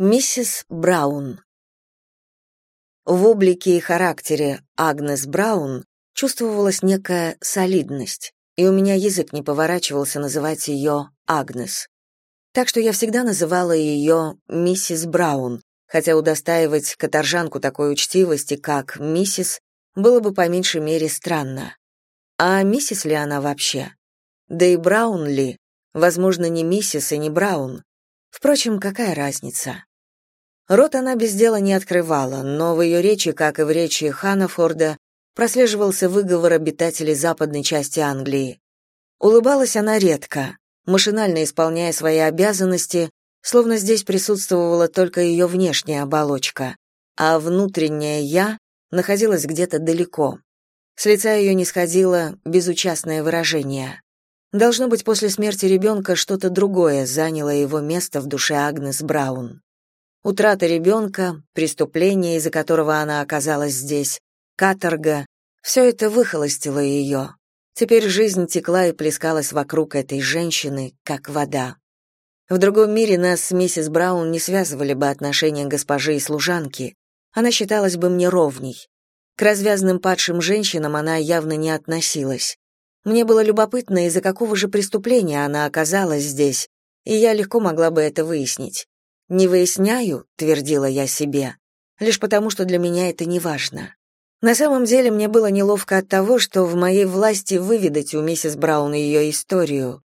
Миссис Браун. В облике и характере Агнес Браун чувствовалась некая солидность, и у меня язык не поворачивался называть ее Агнес. Так что я всегда называла ее миссис Браун, хотя удостаивать каторжанку такой учтивости, как миссис, было бы по меньшей мере странно. А миссис ли она вообще? Да и Браун ли? Возможно, не миссис и не Браун. Впрочем, какая разница? Рот она без дела не открывала, но в ее речи, как и в речи Ханафорда, прослеживался выговор обитателей западной части Англии. Улыбалась она редко, машинально исполняя свои обязанности, словно здесь присутствовала только ее внешняя оболочка, а внутреннее «я» находилось где-то далеко. С лица ее не сходило безучастное выражение. Должно быть, после смерти ребенка что-то другое заняло его место в душе Агнес Браун. Утрата ребенка, преступление, из-за которого она оказалась здесь, каторга — все это выхолостило ее. Теперь жизнь текла и плескалась вокруг этой женщины, как вода. В другом мире нас с миссис Браун не связывали бы отношения госпожи и служанки. Она считалась бы мне ровней. К развязным падшим женщинам она явно не относилась. Мне было любопытно, из-за какого же преступления она оказалась здесь, и я легко могла бы это выяснить. «Не выясняю», — твердила я себе, лишь потому, что для меня это не важно. На самом деле мне было неловко от того, что в моей власти выведать у миссис Браун ее историю,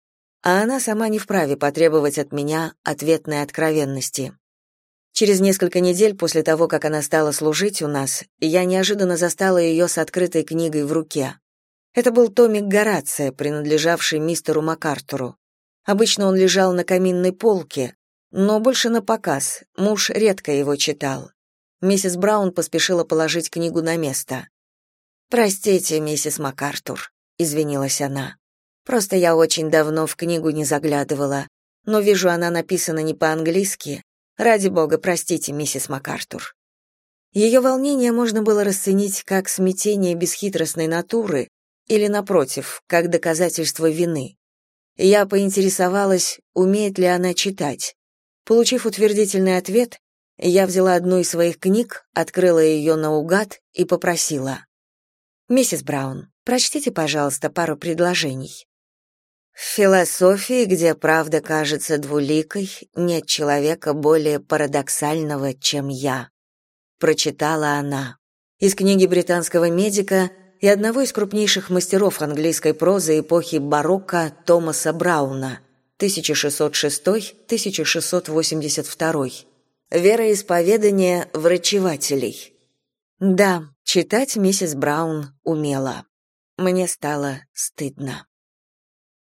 а она сама не вправе потребовать от меня ответной откровенности. Через несколько недель после того, как она стала служить у нас, я неожиданно застала ее с открытой книгой в руке. Это был томик Горация, принадлежавший мистеру МакАртуру. Обычно он лежал на каминной полке, но больше на показ, муж редко его читал. Миссис Браун поспешила положить книгу на место. «Простите, миссис МакАртур», — извинилась она. «Просто я очень давно в книгу не заглядывала, но вижу, она написана не по-английски. Ради бога, простите, миссис МакАртур». Ее волнение можно было расценить как смятение бесхитростной натуры или, напротив, как доказательство вины. Я поинтересовалась, умеет ли она читать. Получив утвердительный ответ, я взяла одну из своих книг, открыла ее наугад и попросила. «Миссис Браун, прочтите, пожалуйста, пару предложений». В философии, где правда кажется двуликой, нет человека более парадоксального, чем я, прочитала она. Из книги британского медика и одного из крупнейших мастеров английской прозы эпохи барокко Томаса Брауна 1606-1682. Вероисповедание врачевателей. Да, читать миссис Браун умела. Мне стало стыдно.